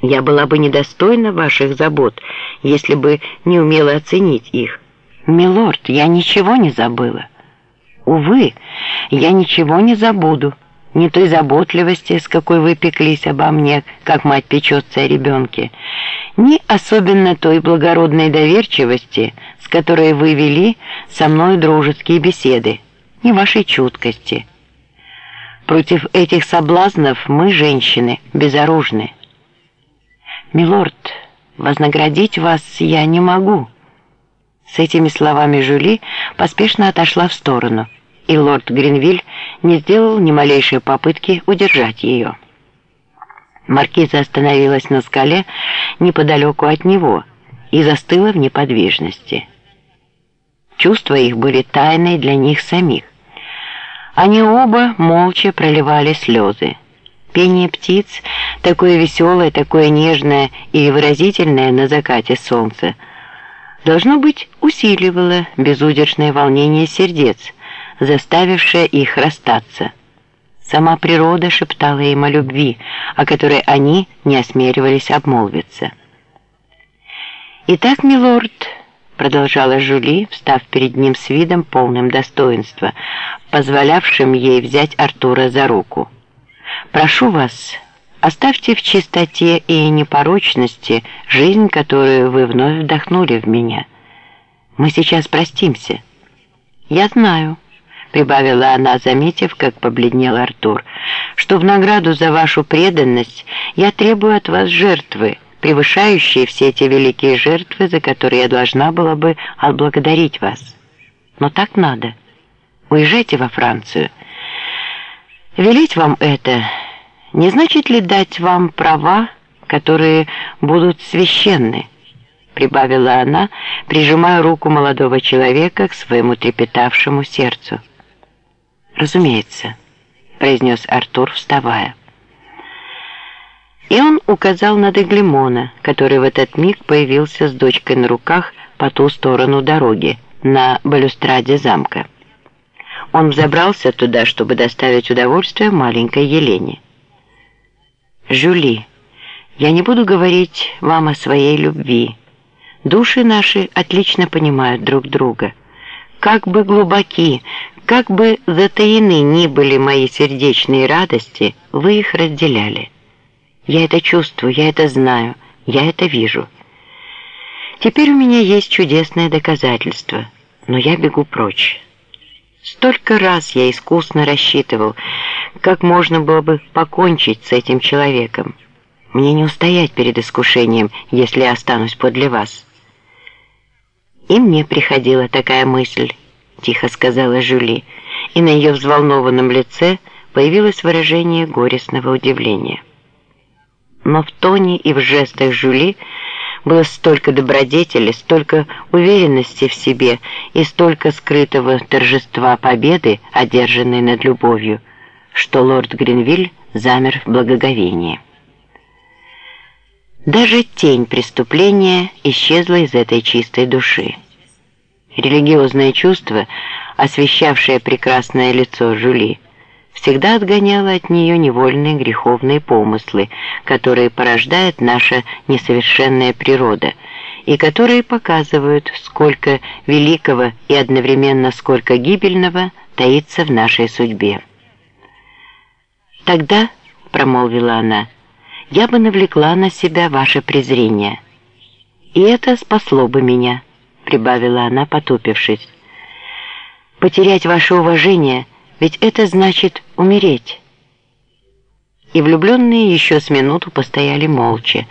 Я была бы недостойна ваших забот, если бы не умела оценить их. Милорд, я ничего не забыла. Увы, я ничего не забуду. Ни той заботливости, с какой вы пеклись обо мне, как мать печется о ребенке, ни особенно той благородной доверчивости, с которой вы вели со мной дружеские беседы, ни вашей чуткости. Против этих соблазнов мы, женщины, безоружны. «Милорд, вознаградить вас я не могу». С этими словами Жюли поспешно отошла в сторону, и лорд Гринвиль не сделал ни малейшей попытки удержать ее. Маркиза остановилась на скале неподалеку от него и застыла в неподвижности. Чувства их были тайной для них самих. Они оба молча проливали слезы. Пение птиц, такое веселое, такое нежное и выразительное на закате солнца, должно быть, усиливало безудержное волнение сердец, заставившее их расстаться. Сама природа шептала им о любви, о которой они не осмеливались обмолвиться. «Итак, милорд», — продолжала Жули, встав перед ним с видом полным достоинства, позволявшим ей взять Артура за руку, — Прошу вас, оставьте в чистоте и непорочности жизнь, которую вы вновь вдохнули в меня. Мы сейчас простимся. Я знаю, прибавила она, заметив, как побледнел Артур, что в награду за вашу преданность я требую от вас жертвы, превышающие все эти великие жертвы, за которые я должна была бы отблагодарить вас. Но так надо. Уезжайте во Францию. Велить вам это не значит ли дать вам права, которые будут священны? Прибавила она, прижимая руку молодого человека к своему трепетавшему сердцу. «Разумеется», — произнес Артур, вставая. И он указал на Деглимона, который в этот миг появился с дочкой на руках по ту сторону дороги, на балюстраде замка. Он взобрался туда, чтобы доставить удовольствие маленькой Елене. «Жюли, я не буду говорить вам о своей любви. Души наши отлично понимают друг друга. Как бы глубоки, как бы затаены ни были мои сердечные радости, вы их разделяли. Я это чувствую, я это знаю, я это вижу. Теперь у меня есть чудесное доказательство, но я бегу прочь». Столько раз я искусно рассчитывал, как можно было бы покончить с этим человеком. Мне не устоять перед искушением, если я останусь подле вас. И мне приходила такая мысль, тихо сказала Жюли, и на ее взволнованном лице появилось выражение горестного удивления. Но в тоне и в жестах Жюли было столько добродетели, столько уверенности в себе и столько скрытого торжества победы, одержанной над любовью, что лорд Гринвиль замер в благоговении. Даже тень преступления исчезла из этой чистой души. Религиозное чувство, освещавшее прекрасное лицо Жюли, всегда отгоняла от нее невольные греховные помыслы, которые порождает наша несовершенная природа, и которые показывают, сколько великого и одновременно сколько гибельного таится в нашей судьбе. «Тогда», — промолвила она, — «я бы навлекла на себя ваше презрение». «И это спасло бы меня», — прибавила она, потупившись. «Потерять ваше уважение — ведь это значит умереть. И влюбленные еще с минуту постояли молча,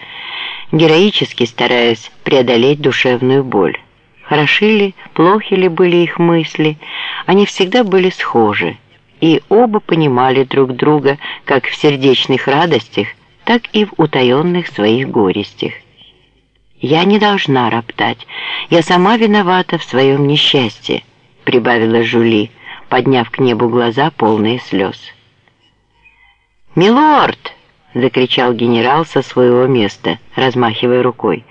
героически стараясь преодолеть душевную боль. Хороши ли, плохи ли были их мысли, они всегда были схожи, и оба понимали друг друга как в сердечных радостях, так и в утаенных своих горестях. «Я не должна роптать, я сама виновата в своем несчастье», прибавила Жули, подняв к небу глаза, полные слез. «Милорд!» — закричал генерал со своего места, размахивая рукой.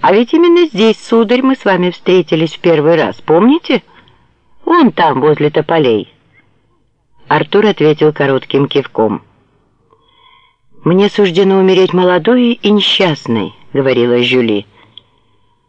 «А ведь именно здесь, сударь, мы с вами встретились в первый раз, помните? Вон там, возле тополей». Артур ответил коротким кивком. «Мне суждено умереть молодой и несчастной», — говорила Жюли.